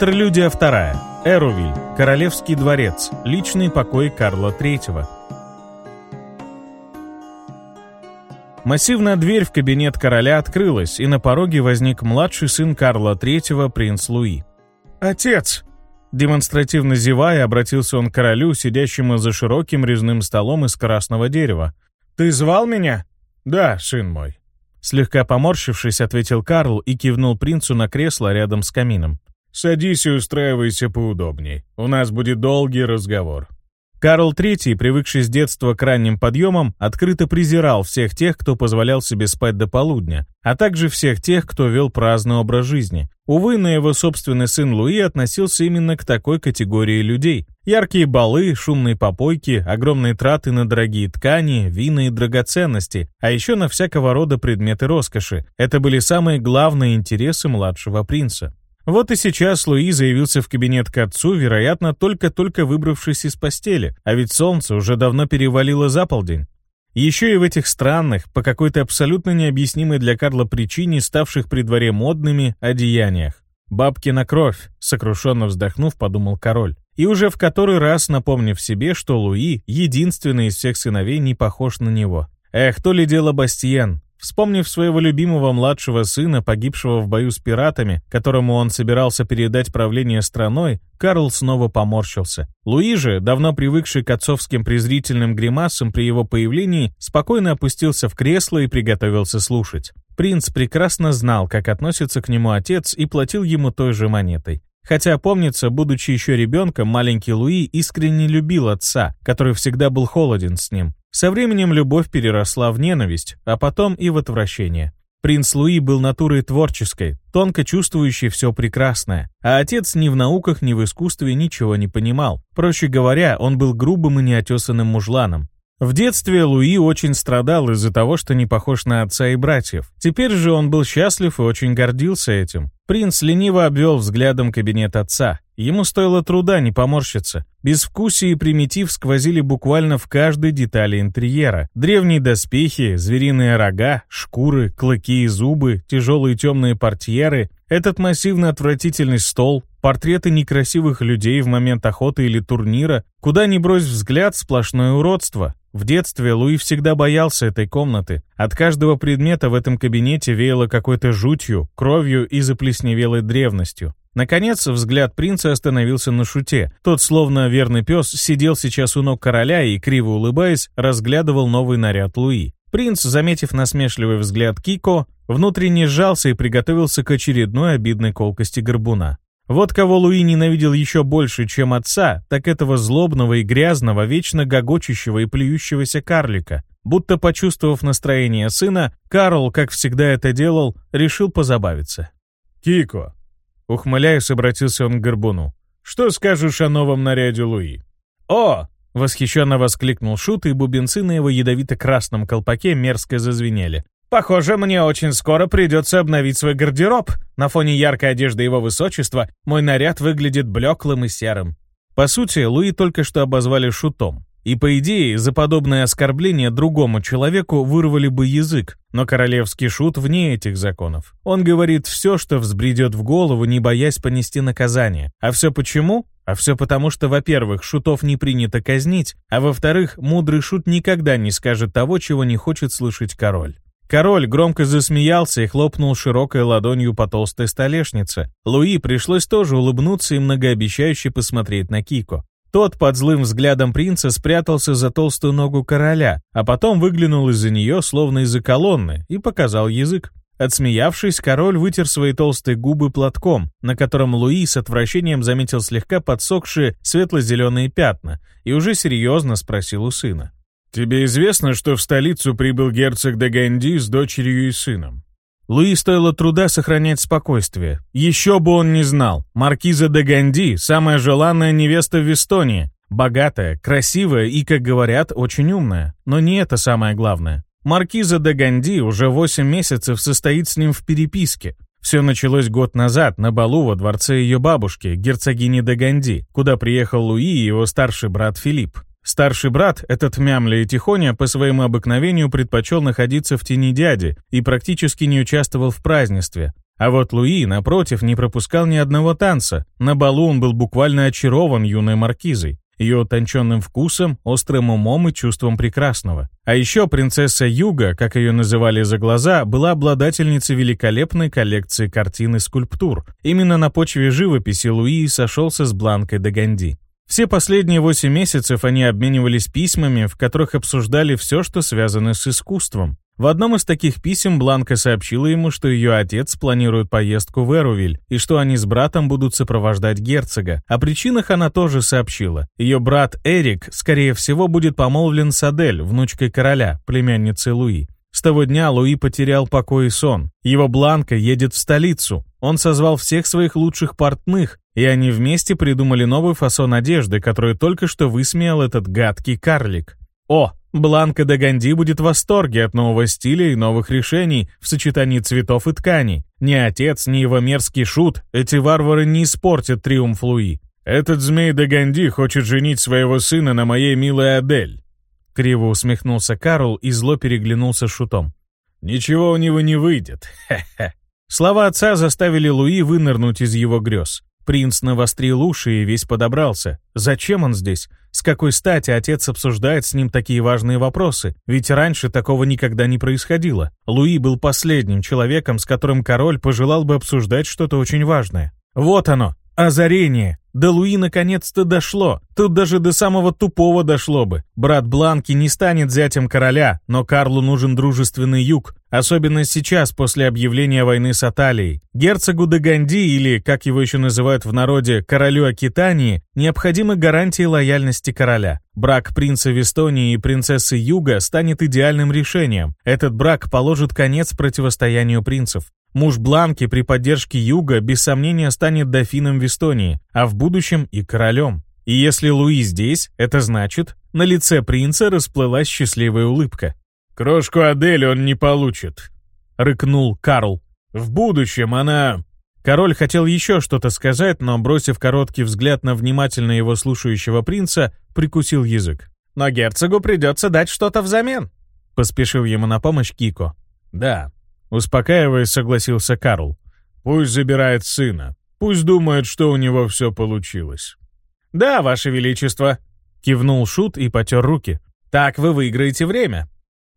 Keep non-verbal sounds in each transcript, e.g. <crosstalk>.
Интерлюдия вторая. Эрувиль. Королевский дворец. Личный покой Карла III. Массивная дверь в кабинет короля открылась, и на пороге возник младший сын Карла III, принц Луи. «Отец!» Демонстративно зевая, обратился он к королю, сидящему за широким резным столом из красного дерева. «Ты звал меня?» «Да, сын мой». Слегка поморщившись, ответил Карл и кивнул принцу на кресло рядом с камином. «Садись и устраивайся поудобней. У нас будет долгий разговор». Карл III, привыкший с детства к ранним подъемам, открыто презирал всех тех, кто позволял себе спать до полудня, а также всех тех, кто вел праздный образ жизни. Увы, но его собственный сын Луи относился именно к такой категории людей. Яркие балы, шумные попойки, огромные траты на дорогие ткани, вина и драгоценности, а еще на всякого рода предметы роскоши. Это были самые главные интересы младшего принца. Вот и сейчас Луи заявился в кабинет к отцу, вероятно, только-только выбравшись из постели, а ведь солнце уже давно перевалило за полдень. Еще и в этих странных, по какой-то абсолютно необъяснимой для Карла причине, ставших при дворе модными, одеяниях. «Бабкина кровь», — сокрушенно вздохнув, подумал король. И уже в который раз напомнив себе, что Луи, единственный из всех сыновей, не похож на него. Эх, то ли дело Бастиен, Вспомнив своего любимого младшего сына, погибшего в бою с пиратами, которому он собирался передать правление страной, Карл снова поморщился. Луи же, давно привыкший к отцовским презрительным гримасам при его появлении, спокойно опустился в кресло и приготовился слушать. Принц прекрасно знал, как относится к нему отец и платил ему той же монетой. Хотя, помнится, будучи еще ребенком, маленький Луи искренне любил отца, который всегда был холоден с ним. Со временем любовь переросла в ненависть, а потом и в отвращение. Принц Луи был натурой творческой, тонко чувствующей все прекрасное, а отец ни в науках, ни в искусстве ничего не понимал. Проще говоря, он был грубым и неотесанным мужланом. В детстве Луи очень страдал из-за того, что не похож на отца и братьев. Теперь же он был счастлив и очень гордился этим. Принц лениво обвел взглядом кабинет отца. Ему стоило труда не поморщиться. Безвкусие и примитив сквозили буквально в каждой детали интерьера. Древние доспехи, звериные рога, шкуры, клыки и зубы, тяжелые темные портьеры, этот массивно отвратительный стол, портреты некрасивых людей в момент охоты или турнира, куда ни брось взгляд, сплошное уродство. В детстве Луи всегда боялся этой комнаты. От каждого предмета в этом кабинете веяло какой-то жутью, кровью и заплесневелой древностью. Наконец, взгляд принца остановился на шуте. Тот, словно верный пес, сидел сейчас у ног короля и, криво улыбаясь, разглядывал новый наряд Луи. Принц, заметив насмешливый взгляд Кико, внутренне сжался и приготовился к очередной обидной колкости горбуна. Вот кого Луи ненавидел еще больше, чем отца, так этого злобного и грязного, вечно гогочущего и плюющегося карлика. Будто почувствовав настроение сына, Карл, как всегда это делал, решил позабавиться. «Кико!» Ухмыляясь, обратился он к Горбуну. «Что скажешь о новом наряде Луи?» «О!» — восхищенно воскликнул Шут, и бубенцы на его ядовито-красном колпаке мерзко зазвенели. Похоже, мне очень скоро придется обновить свой гардероб. На фоне яркой одежды его высочества мой наряд выглядит блеклым и серым. По сути, Луи только что обозвали шутом. И по идее, за подобное оскорбление другому человеку вырвали бы язык, но королевский шут вне этих законов. Он говорит все, что взбредет в голову, не боясь понести наказание. А все почему? А все потому, что, во-первых, шутов не принято казнить, а во-вторых, мудрый шут никогда не скажет того, чего не хочет слышать король. Король громко засмеялся и хлопнул широкой ладонью по толстой столешнице. Луи пришлось тоже улыбнуться и многообещающе посмотреть на Кико. Тот под злым взглядом принца спрятался за толстую ногу короля, а потом выглянул из-за нее, словно из-за колонны, и показал язык. Отсмеявшись, король вытер свои толстые губы платком, на котором Луи с отвращением заметил слегка подсохшие светло-зеленые пятна, и уже серьезно спросил у сына. «Тебе известно, что в столицу прибыл герцог де Ганди с дочерью и сыном?» Луи стоило труда сохранять спокойствие. Еще бы он не знал. Маркиза де Ганди – самая желанная невеста в Эстонии. Богатая, красивая и, как говорят, очень умная. Но не это самое главное. Маркиза де Ганди уже 8 месяцев состоит с ним в переписке. Все началось год назад на балу во дворце ее бабушки, герцогини де Ганди, куда приехал Луи и его старший брат Филипп. Старший брат, этот Мямля и Тихоня, по своему обыкновению предпочел находиться в тени дяди и практически не участвовал в празднестве. А вот Луи, напротив, не пропускал ни одного танца. На балу он был буквально очарован юной маркизой ее утонченным вкусом, острым умом и чувством прекрасного. А еще принцесса Юга, как ее называли за глаза, была обладательницей великолепной коллекции картин и скульптур. Именно на почве живописи Луи сошелся с Бланкой де Ганди. Все последние восемь месяцев они обменивались письмами, в которых обсуждали все, что связано с искусством. В одном из таких писем Бланка сообщила ему, что ее отец планирует поездку в Эрувиль и что они с братом будут сопровождать герцога. О причинах она тоже сообщила. Ее брат Эрик, скорее всего, будет помолвлен с Адель, внучкой короля, племянницей Луи. С того дня Луи потерял покой и сон. Его Бланка едет в столицу. Он созвал всех своих лучших портных, и они вместе придумали новый фасон одежды, который только что высмеял этот гадкий карлик. О, Бланка де Ганди будет в восторге от нового стиля и новых решений в сочетании цветов и тканей. Ни отец, ни его мерзкий шут, эти варвары не испортят триумф Луи. «Этот змей де Ганди хочет женить своего сына на моей милой Адель». Криво усмехнулся Карл и зло переглянулся шутом. «Ничего у него не выйдет. Хе-хе». Слова отца заставили Луи вынырнуть из его грез. Принц навострил уши и весь подобрался. Зачем он здесь? С какой стати отец обсуждает с ним такие важные вопросы? Ведь раньше такого никогда не происходило. Луи был последним человеком, с которым король пожелал бы обсуждать что-то очень важное. Вот оно, озарение. До Луи наконец-то дошло. Тут даже до самого тупого дошло бы. Брат Бланки не станет зятем короля, но Карлу нужен дружественный юг. Особенно сейчас, после объявления войны с Аталией. Герцогу де Ганди, или, как его еще называют в народе, королю Акитании, необходимы гарантии лояльности короля. Брак принца Вестонии и принцессы Юга станет идеальным решением. Этот брак положит конец противостоянию принцев. Муж Бланки при поддержке Юга без сомнения станет дофином в Эстонии, а в будущем и королем. И если Луи здесь, это значит, на лице принца расплылась счастливая улыбка. «Крошку Адель он не получит», — рыкнул Карл. «В будущем она...» Король хотел еще что-то сказать, но, бросив короткий взгляд на внимательно его слушающего принца, прикусил язык. «Но герцогу придется дать что-то взамен», — поспешил ему на помощь Кико. «Да, Успокаиваясь, согласился Карл. «Пусть забирает сына. Пусть думает, что у него все получилось». «Да, Ваше Величество», — кивнул Шут и потер руки. «Так вы выиграете время».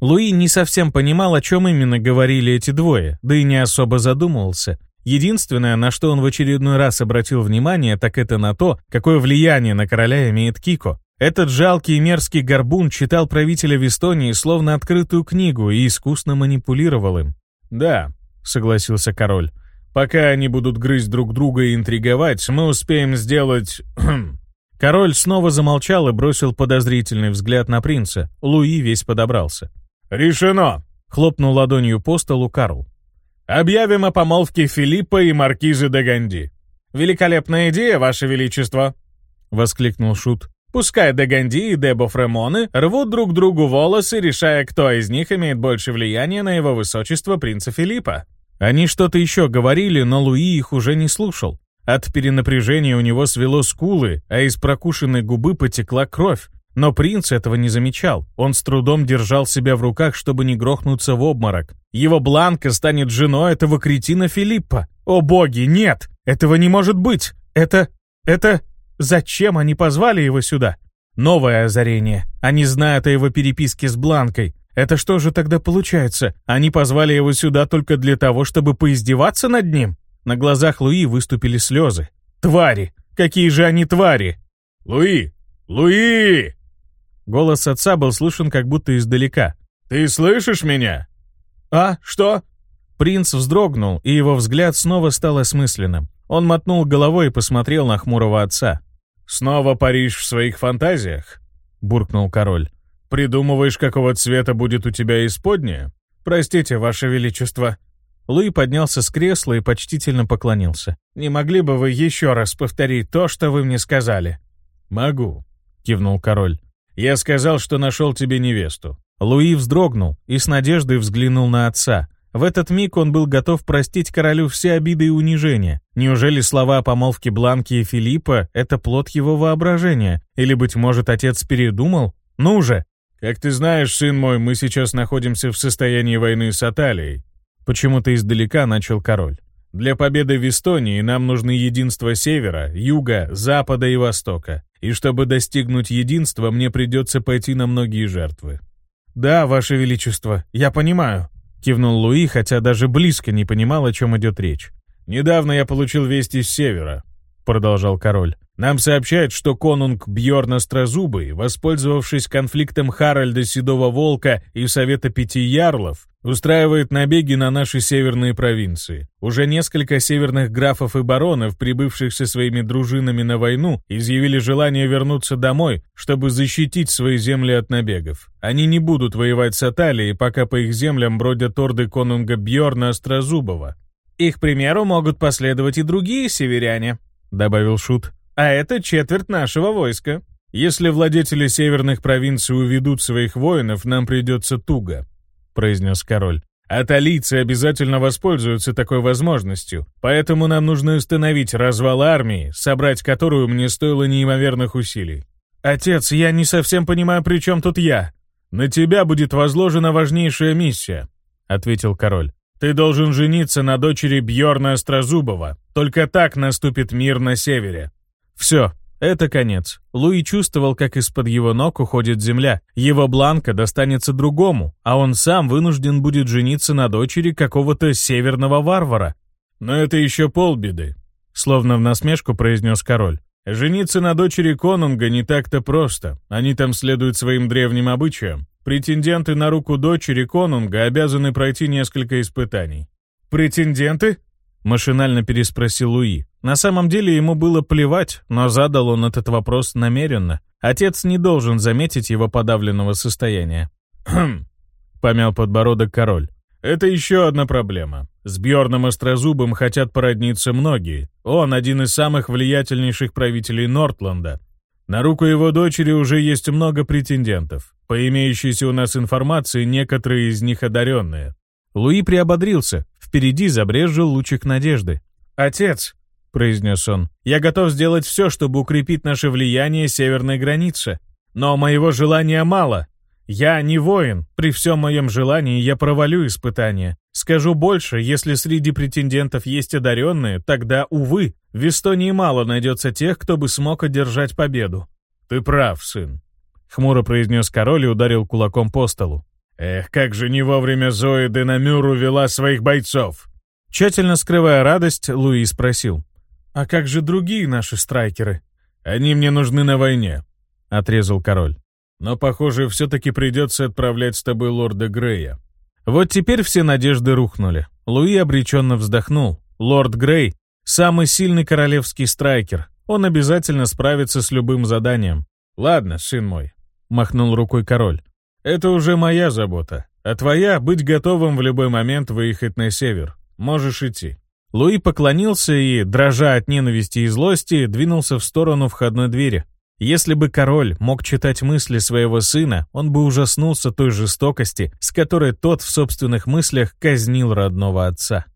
Луи не совсем понимал, о чем именно говорили эти двое, да и не особо задумывался. Единственное, на что он в очередной раз обратил внимание, так это на то, какое влияние на короля имеет Кико. Этот жалкий и мерзкий горбун читал правителя в Эстонии словно открытую книгу и искусно манипулировал им. «Да», — согласился король. «Пока они будут грызть друг друга и интриговать, мы успеем сделать...» <clears throat> Король снова замолчал и бросил подозрительный взгляд на принца. Луи весь подобрался. «Решено!» — хлопнул ладонью по столу Карл. «Объявим о помолвке Филиппа и маркизы де Ганди». «Великолепная идея, Ваше Величество!» — воскликнул Шут. Пускай Деганди и Дебо Фремоны рвут друг другу волосы, решая, кто из них имеет больше влияния на его высочество принца Филиппа. Они что-то еще говорили, но Луи их уже не слушал. От перенапряжения у него свело скулы, а из прокушенной губы потекла кровь. Но принц этого не замечал. Он с трудом держал себя в руках, чтобы не грохнуться в обморок. Его Бланка станет женой этого кретина Филиппа. О боги, нет! Этого не может быть! Это... это... Зачем они позвали его сюда? Новое озарение. Они знают о его переписке с Бланкой. Это что же тогда получается? Они позвали его сюда только для того, чтобы поиздеваться над ним? На глазах Луи выступили слезы. Твари! Какие же они твари! Луи! Луи! Голос отца был слышен как будто издалека. «Ты слышишь меня?» «А, что?» Принц вздрогнул, и его взгляд снова стал осмысленным. Он мотнул головой и посмотрел на хмурого отца. «Снова Париж в своих фантазиях?» — буркнул король. «Придумываешь, какого цвета будет у тебя исподнее? Простите, ваше величество». Луи поднялся с кресла и почтительно поклонился. «Не могли бы вы еще раз повторить то, что вы мне сказали?» «Могу», — кивнул король. «Я сказал, что нашел тебе невесту». Луи вздрогнул и с надеждой взглянул на отца — в этот миг он был готов простить королю все обиды и унижения. Неужели слова о помолвке Бланки и Филиппа — это плод его воображения? Или, быть может, отец передумал? Ну же! «Как ты знаешь, сын мой, мы сейчас находимся в состоянии войны с Аталией». Почему-то издалека начал король. Для победы в Эстонии нам нужны единство Севера, Юга, Запада и Востока. И чтобы достигнуть единства, мне придется пойти на многие жертвы». «Да, Ваше Величество, я понимаю», — кивнул Луи, хотя даже близко не понимал, о чем идет речь. «Недавно я получил вести с Севера», — продолжал король. Нам сообщают, что конунг Бьорн Острозубый, воспользовавшись конфликтом Харальда Седого Волка и Совета Пяти Ярлов, устраивает набеги на наши северные провинции. Уже несколько северных графов и баронов, прибывших со своими дружинами на войну, изъявили желание вернуться домой, чтобы защитить свои земли от набегов. Они не будут воевать с Аталией, пока по их землям бродят орды конунга Бьорна Острозубого. «Их примеру могут последовать и другие северяне», — добавил Шут. А это четверть нашего войска. Если владетели северных провинций уведут своих воинов, нам придется туго», — произнес король. «Аталийцы обязательно воспользуются такой возможностью, поэтому нам нужно установить развал армии, собрать которую мне стоило неимоверных усилий». «Отец, я не совсем понимаю, при чем тут я?» «На тебя будет возложена важнейшая миссия», — ответил король. «Ты должен жениться на дочери Бьорна Острозубова. Только так наступит мир на севере». Все, это конец. Луи чувствовал, как из-под его ног уходит земля. Его бланка достанется другому, а он сам вынужден будет жениться на дочери какого-то северного варвара. Но это еще полбеды, словно в насмешку произнес король. Жениться на дочери конунга не так-то просто. Они там следуют своим древним обычаям. Претенденты на руку дочери конунга обязаны пройти несколько испытаний. «Претенденты?» — машинально переспросил Луи. На самом деле ему было плевать, но задал он этот вопрос намеренно. Отец не должен заметить его подавленного состояния. «Хм», — помял подбородок король. «Это еще одна проблема. С Бьорном Острозубым хотят породниться многие. Он один из самых влиятельнейших правителей Нортланда. На руку его дочери уже есть много претендентов. По имеющейся у нас информации, некоторые из них одаренные. Луи приободрился. Впереди забрежил лучик надежды. «Отец», — произнес он, — «я готов сделать все, чтобы укрепить наше влияние северной границы. Но моего желания мало. Я не воин. При всем моем желании я провалю испытание. Скажу больше, если среди претендентов есть одаренные, тогда, увы, в Эстонии мало найдется тех, кто бы смог одержать победу». «Ты прав, сын», — хмуро произнес король и ударил кулаком по столу. Эх, как же не вовремя Зои Денамюр увела своих бойцов. Тщательно скрывая радость, Луи спросил. «А как же другие наши страйкеры?» «Они мне нужны на войне», — отрезал король. «Но, похоже, все-таки придется отправлять с тобой лорда Грея». Вот теперь все надежды рухнули. Луи обреченно вздохнул. Лорд Грей — самый сильный королевский страйкер. Он обязательно справится с любым заданием. «Ладно, сын мой», — махнул рукой король. Это уже моя забота. А твоя — быть готовым в любой момент выехать на север. Можешь идти». Луи поклонился и, дрожа от ненависти и злости, двинулся в сторону входной двери. Если бы король мог читать мысли своего сына, он бы ужаснулся той жестокости, с которой тот в собственных мыслях казнил родного отца.